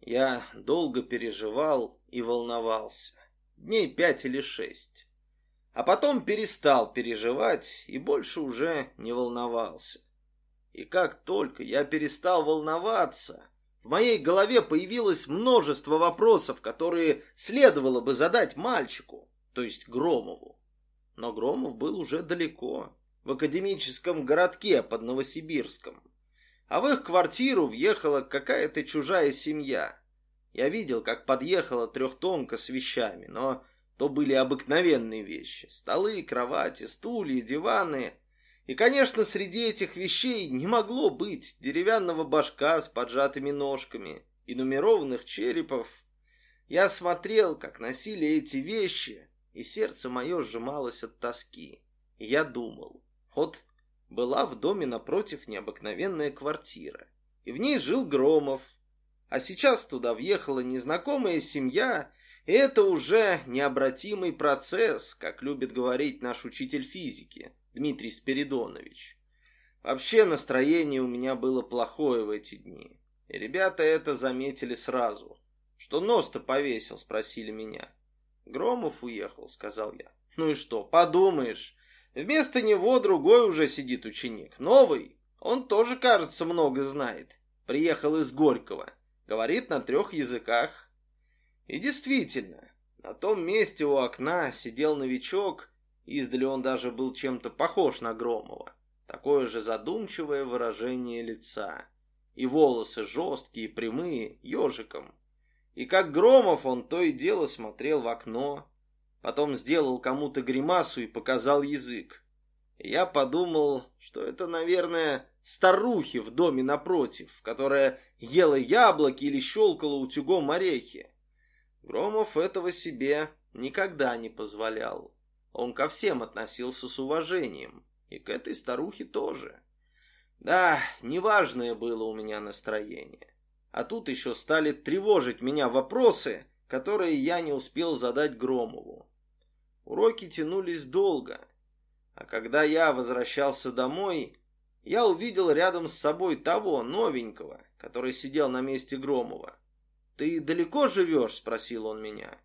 Я долго переживал и волновался. Дней пять или шесть. А потом перестал переживать и больше уже не волновался. И как только я перестал волноваться, в моей голове появилось множество вопросов, которые следовало бы задать мальчику, то есть Громову. Но Громов был уже далеко, в академическом городке под Новосибирском. А в их квартиру въехала какая-то чужая семья. Я видел, как подъехала трехтонка с вещами, но то были обыкновенные вещи. Столы, кровати, стулья, диваны. И, конечно, среди этих вещей не могло быть деревянного башка с поджатыми ножками и нумерованных черепов. Я смотрел, как носили эти вещи, и сердце мое сжималось от тоски. И я думал, вот была в доме напротив необыкновенная квартира, и в ней жил Громов, а сейчас туда въехала незнакомая семья, и это уже необратимый процесс, как любит говорить наш учитель физики, Дмитрий Спиридонович. Вообще настроение у меня было плохое в эти дни, и ребята это заметили сразу. «Что нос-то повесил?» – спросили меня. Громов уехал, сказал я. Ну и что, подумаешь. Вместо него другой уже сидит ученик. Новый. Он тоже, кажется, много знает. Приехал из Горького. Говорит на трех языках. И действительно, на том месте у окна сидел новичок. Издали он даже был чем-то похож на Громова. Такое же задумчивое выражение лица. И волосы жесткие, прямые, ежиком. И как Громов он то и дело смотрел в окно, потом сделал кому-то гримасу и показал язык. Я подумал, что это, наверное, старухи в доме напротив, которая ела яблоки или щелкала утюгом орехи. Громов этого себе никогда не позволял. Он ко всем относился с уважением, и к этой старухе тоже. Да, неважное было у меня настроение. А тут еще стали тревожить меня вопросы, которые я не успел задать Громову. Уроки тянулись долго, а когда я возвращался домой, я увидел рядом с собой того, новенького, который сидел на месте Громова. «Ты далеко живешь?» – спросил он меня.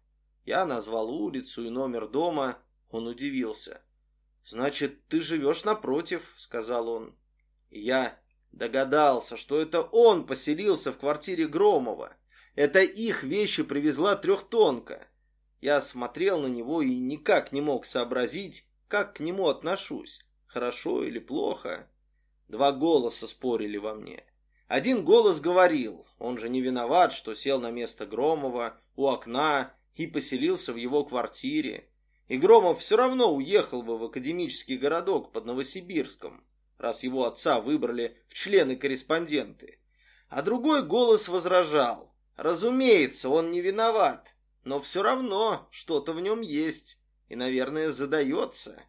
Я назвал улицу и номер дома. Он удивился. «Значит, ты живешь напротив», – сказал он. И я Догадался, что это он поселился в квартире Громова. Это их вещи привезла трехтонка. Я смотрел на него и никак не мог сообразить, как к нему отношусь. Хорошо или плохо? Два голоса спорили во мне. Один голос говорил, он же не виноват, что сел на место Громова у окна и поселился в его квартире. И Громов все равно уехал бы в академический городок под Новосибирском раз его отца выбрали в члены-корреспонденты. А другой голос возражал. Разумеется, он не виноват, но все равно что-то в нем есть и, наверное, задается.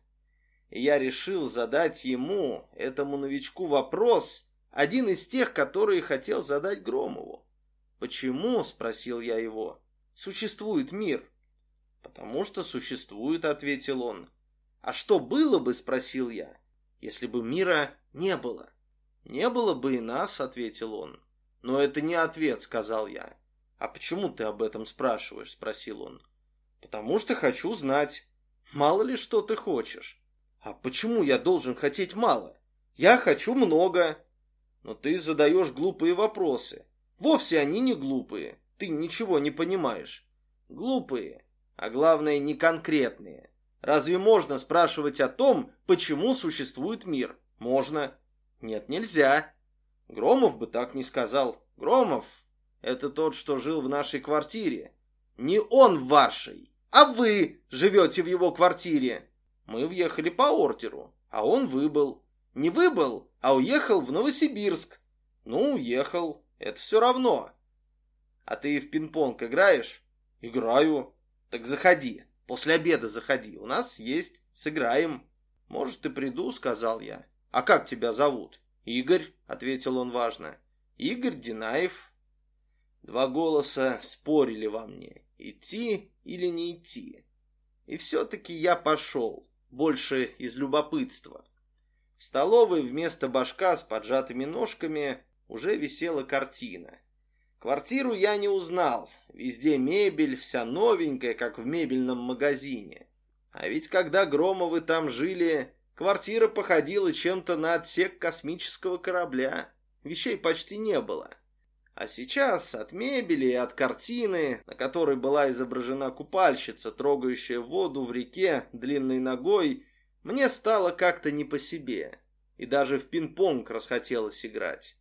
И я решил задать ему, этому новичку, вопрос, один из тех, которые хотел задать Громову. «Почему?» — спросил я его. «Существует мир». «Потому что существует», — ответил он. «А что было бы?» — спросил я если бы мира не было. Не было бы и нас, ответил он. Но это не ответ, сказал я. А почему ты об этом спрашиваешь, спросил он. Потому что хочу знать. Мало ли что ты хочешь. А почему я должен хотеть мало? Я хочу много. Но ты задаешь глупые вопросы. Вовсе они не глупые. Ты ничего не понимаешь. Глупые, а главное не конкретные. Разве можно спрашивать о том, почему существует мир? Можно. Нет, нельзя. Громов бы так не сказал. Громов — это тот, что жил в нашей квартире. Не он в вашей, а вы живете в его квартире. Мы въехали по ордеру, а он выбыл. Не выбыл, а уехал в Новосибирск. Ну, уехал. Это все равно. А ты в пинг-понг играешь? Играю. Так заходи. После обеда заходи, у нас есть, сыграем. Может, и приду, сказал я. А как тебя зовут? Игорь, ответил он важно. Игорь Динаев. Два голоса спорили во мне, идти или не идти. И все-таки я пошел, больше из любопытства. В столовой вместо башка с поджатыми ножками уже висела картина. Квартиру я не узнал. Везде мебель, вся новенькая, как в мебельном магазине. А ведь когда Громовы там жили, квартира походила чем-то на отсек космического корабля. Вещей почти не было. А сейчас от мебели и от картины, на которой была изображена купальщица, трогающая воду в реке длинной ногой, мне стало как-то не по себе. И даже в пинг-понг расхотелось играть.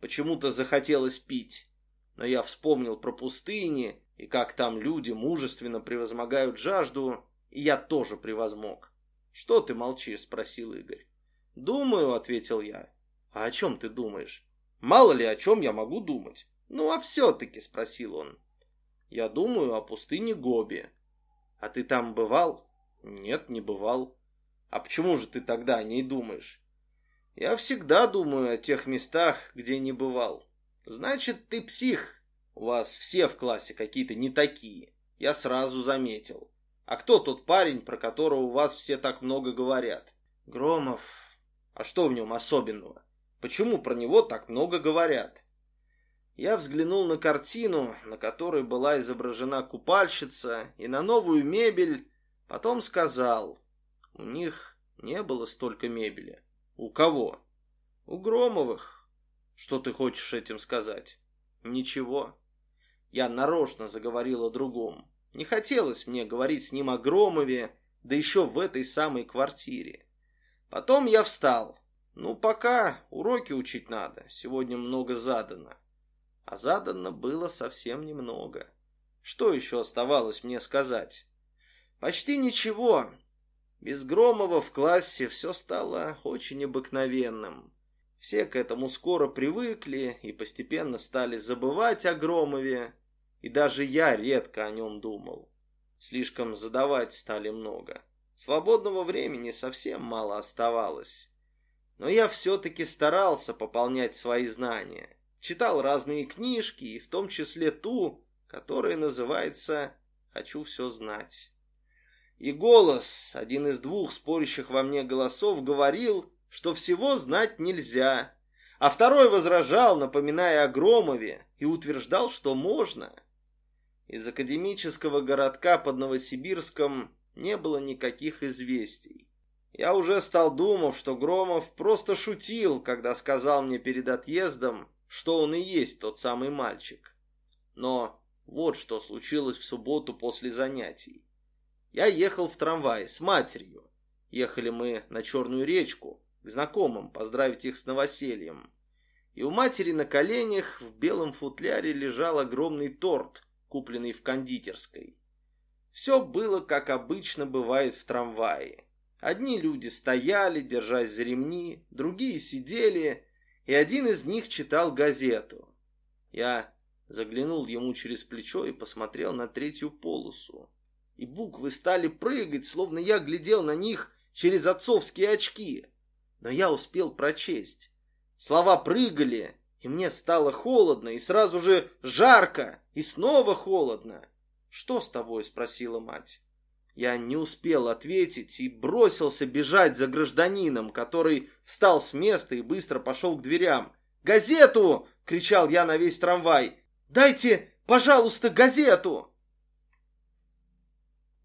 Почему-то захотелось пить. Но я вспомнил про пустыни и как там люди мужественно превозмогают жажду, и я тоже превозмог. «Что ты молчишь?» – спросил Игорь. «Думаю», – ответил я. «А о чем ты думаешь?» «Мало ли, о чем я могу думать?» «Ну, а все-таки?» – спросил он. «Я думаю о пустыне Гоби». «А ты там бывал?» «Нет, не бывал». «А почему же ты тогда о ней думаешь?» «Я всегда думаю о тех местах, где не бывал». «Значит, ты псих. У вас все в классе какие-то не такие. Я сразу заметил». А кто тот парень, про которого у вас все так много говорят? Громов. А что в нем особенного? Почему про него так много говорят? Я взглянул на картину, на которой была изображена купальщица, и на новую мебель, потом сказал, у них не было столько мебели. У кого? У Громовых. Что ты хочешь этим сказать? Ничего. Я нарочно заговорил о другом. Не хотелось мне говорить с ним о Громове, да еще в этой самой квартире. Потом я встал. Ну, пока уроки учить надо, сегодня много задано. А задано было совсем немного. Что еще оставалось мне сказать? Почти ничего. Без Громова в классе все стало очень обыкновенным. Все к этому скоро привыкли и постепенно стали забывать о Громове, и даже я редко о нем думал. Слишком задавать стали много. Свободного времени совсем мало оставалось. Но я все-таки старался пополнять свои знания. Читал разные книжки, и в том числе ту, которая называется «Хочу все знать». И голос, один из двух спорящих во мне голосов, говорил, что всего знать нельзя, а второй возражал, напоминая о Громове, и утверждал, что можно – из академического городка под Новосибирском не было никаких известий. Я уже стал думав, что Громов просто шутил, когда сказал мне перед отъездом, что он и есть тот самый мальчик. Но вот что случилось в субботу после занятий. Я ехал в трамвае с матерью. Ехали мы на Черную речку, к знакомым, поздравить их с новосельем. И у матери на коленях в белом футляре лежал огромный торт, купленный в кондитерской. Все было, как обычно бывает в трамвае. Одни люди стояли, держась за ремни, другие сидели, и один из них читал газету. Я заглянул ему через плечо и посмотрел на третью полосу. И буквы стали прыгать, словно я глядел на них через отцовские очки. Но я успел прочесть. Слова прыгали, и мне стало холодно, и сразу же жарко, и снова холодно. «Что с тобой?» — спросила мать. Я не успел ответить и бросился бежать за гражданином, который встал с места и быстро пошел к дверям. «Газету!» — кричал я на весь трамвай. «Дайте, пожалуйста, газету!»